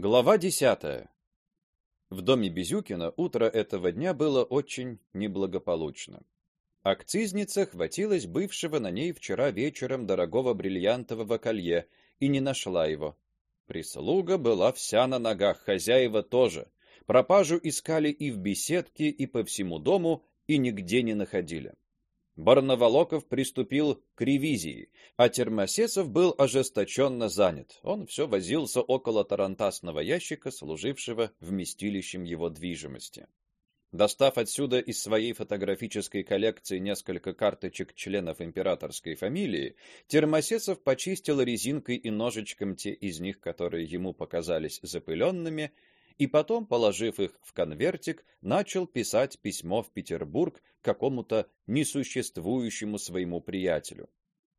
Глава десятая. В доме Безюкина утро этого дня было очень неблагополучно. Акцизница хватилась бывшего на ней вчера вечером дорогого бриллиантового колье и не нашла его. Прислуга была вся на ногах, хозяева тоже. Пропажу искали и в беседке, и по всему дому, и нигде не находили. Барнаволоков приступил к ревизии, а Термосесов был ожесточенно занят. Он все возился около тарантасного ящика, служившего вместилищем его движимости. Достав отсюда из своей фотографической коллекции несколько карточек членов императорской фамилии, Термосесов почистил резинкой и ножичком те из них, которые ему показались запыленными, и потом, положив их в конвертик, начал писать письмо в Петербург какому-то несуществующему своему приятелю.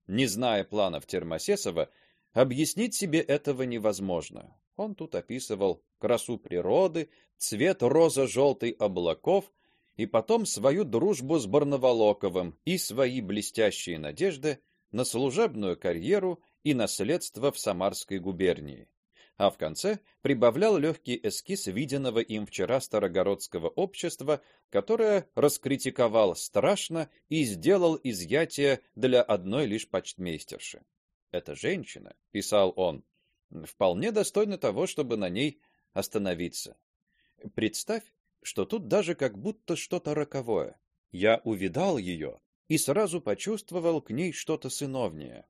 Не зная планов Термосесова, объяснить себе этого невозможно. Он тут описывал красу природы, цвет роза желтый облаков и потом свою дружбу с Барнаволоковым и свои блестящие надежды на служебную карьеру и наследство в Самарской губернии а в конце прибавлял легкий эскиз виденного им вчера старогородского общества, которое раскритиковал страшно и сделал изъятие для одной лишь почтмейстерши. Эта женщина, писал он, вполне достойна того, чтобы на ней остановиться. Представь, что тут даже как будто что-то роковое. Я увидал ее и сразу почувствовал к ней что-то сыновнее.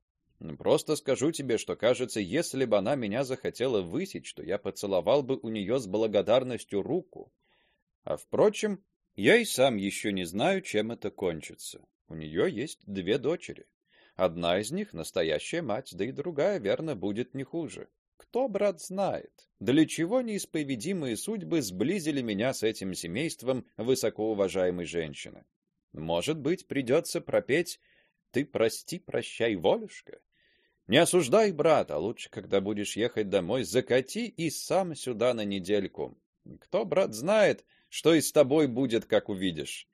Просто скажу тебе, что кажется, если бы она меня захотела высечь, что я поцеловал бы у нее с благодарностью руку. А впрочем, я и сам еще не знаю, чем это кончится. У нее есть две дочери. Одна из них настоящая мать, да и другая, верно, будет не хуже. Кто, брат, знает, для чего неисповедимые судьбы сблизили меня с этим семейством высокоуважаемой женщины. Может быть, придется пропеть «Ты прости, прощай, волюшка», не осуждай брата, лучше, когда будешь ехать домой, закати и сам сюда на недельку. Кто, брат, знает, что и с тобой будет, как увидишь.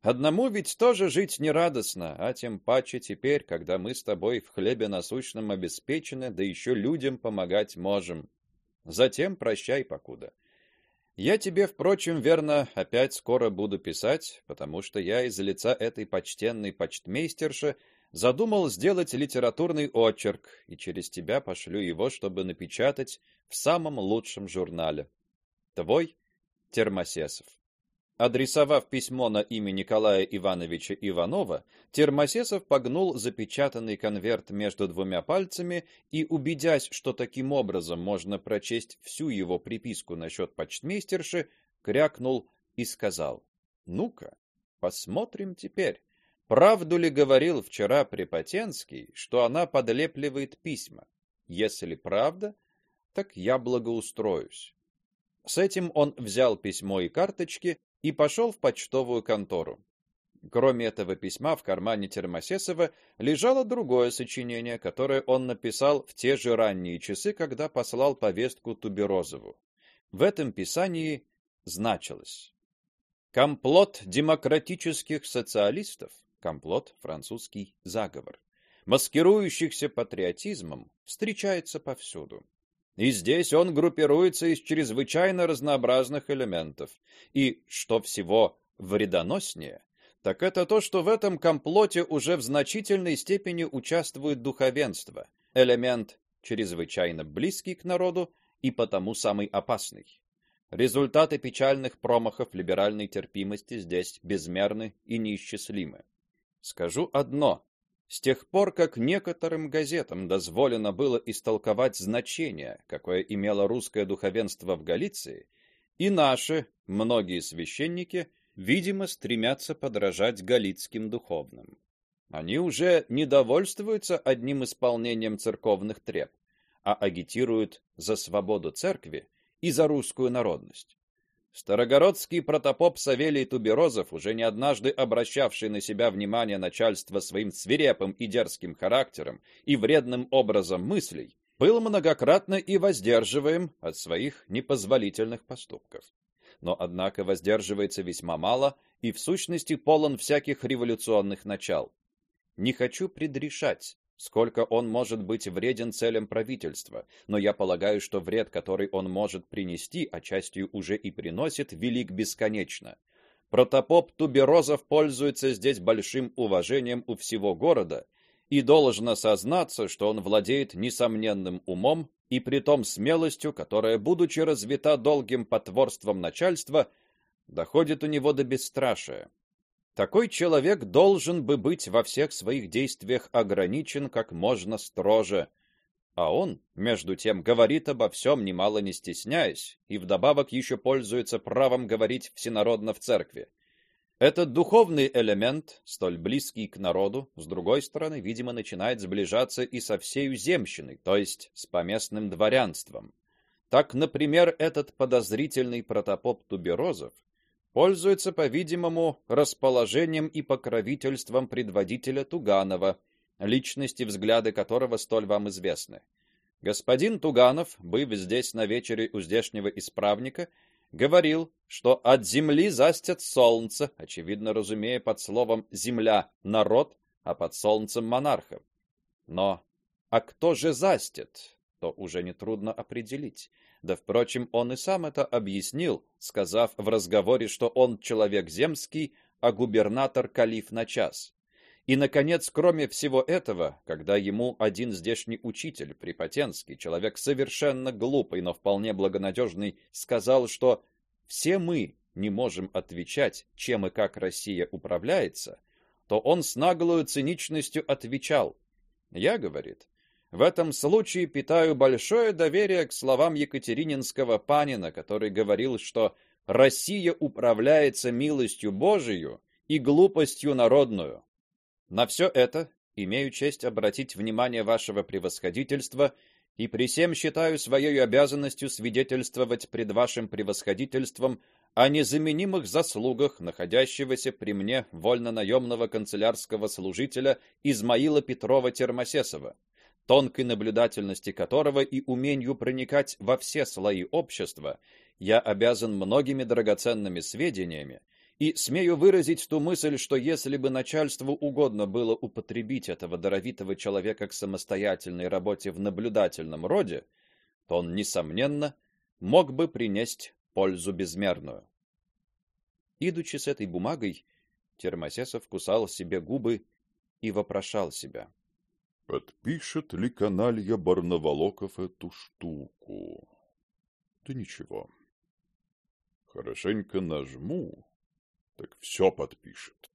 Одному ведь тоже жить не радостно, а тем паче теперь, когда мы с тобой в хлебе насущном обеспечены, да еще людям помогать можем. Затем прощай покуда. Я тебе, впрочем, верно, опять скоро буду писать, потому что я из лица этой почтенной почтмейстерши задумал сделать литературный очерк, и через тебя пошлю его, чтобы напечатать в самом лучшем журнале. Твой Термосесов. Адресовав письмо на имя Николая Ивановича Иванова, Термосесов погнул запечатанный конверт между двумя пальцами и, убедясь, что таким образом можно прочесть всю его приписку насчет почтмейстерши, крякнул и сказал: "Ну-ка, посмотрим теперь, Правду ли говорил вчера Препотенский, что она подлепливает письма? Если правда, так я благоустроюсь. С этим он взял письмо и карточки и пошел в почтовую контору. Кроме этого письма в кармане Термосесова лежало другое сочинение, которое он написал в те же ранние часы, когда послал повестку Туберозову. В этом писании значилось: Комплот демократических социалистов комплот, французский заговор, маскирующихся патриотизмом, встречается повсюду. И здесь он группируется из чрезвычайно разнообразных элементов. И что всего вредоноснее, так это то, что в этом комплоте уже в значительной степени участвует духовенство, элемент чрезвычайно близкий к народу и потому самый опасный. Результаты печальных промахов либеральной терпимости здесь безмерны и неисчислимы. Скажу одно: с тех пор, как некоторым газетам дозволено было истолковать значение, какое имело русское духовенство в Галиции, и наши многие священники, видимо, стремятся подражать галицким духовным. Они уже не довольствуются одним исполнением церковных треб, а агитируют за свободу церкви и за русскую народность. Старогородский протопоп Савелий Туберозов, уже не однажды обращавший на себя внимание начальства своим свирепым и дерзким характером и вредным образом мыслей, был многократно и воздерживаем от своих непозволительных поступков. Но однако воздерживается весьма мало и в сущности полон всяких революционных начал. Не хочу предрешать, сколько он может быть вреден целям правительства, но я полагаю, что вред, который он может принести, а частью уже и приносит, велик бесконечно. Протопоп Туберозов пользуется здесь большим уважением у всего города, и должно сознаться, что он владеет несомненным умом и притом смелостью, которая, будучи развита долгим потворством начальства, доходит у него до бесстрашия. Такой человек должен бы быть во всех своих действиях ограничен как можно строже, а он, между тем, говорит обо всем немало не стесняясь, и вдобавок еще пользуется правом говорить всенародно в церкви. Этот духовный элемент, столь близкий к народу, с другой стороны, видимо, начинает сближаться и со всей земщиной, то есть с поместным дворянством. Так, например, этот подозрительный протопоп Туберозов пользуется, по-видимому, расположением и покровительством предводителя Туганова, личности взгляды которого столь вам известны. Господин Туганов, быв здесь на вечере у здешнего исправника, говорил, что от земли застят солнце, очевидно разумея под словом земля народ, а под солнцем монархов. Но а кто же застит? То уже не трудно определить. Да впрочем, он и сам это объяснил, сказав в разговоре, что он человек земский, а губернатор калиф на час. И наконец, кроме всего этого, когда ему один здешний учитель Припотенский, человек совершенно глупый, но вполне благонадежный, сказал, что все мы не можем отвечать, чем и как Россия управляется, то он с наглой циничностью отвечал: "Я, говорит, в этом случае питаю большое доверие к словам Екатерининского панина, который говорил, что Россия управляется милостью Божией и глупостью народную. На все это имею честь обратить внимание вашего превосходительства и при всем считаю своей обязанностью свидетельствовать пред вашим превосходительством о незаменимых заслугах находящегося при мне вольно-наемного канцелярского служителя Измаила Петрова Термосесова тонкой наблюдательности которого и умению проникать во все слои общества, я обязан многими драгоценными сведениями и смею выразить ту мысль, что если бы начальству угодно было употребить этого даровитого человека к самостоятельной работе в наблюдательном роде, то он несомненно мог бы принести пользу безмерную. Идучи с этой бумагой, Термосесов кусал себе губы и вопрошал себя: Подпишет ли каналья Барнаволоков эту штуку? Да ничего. Хорошенько нажму, так все подпишет.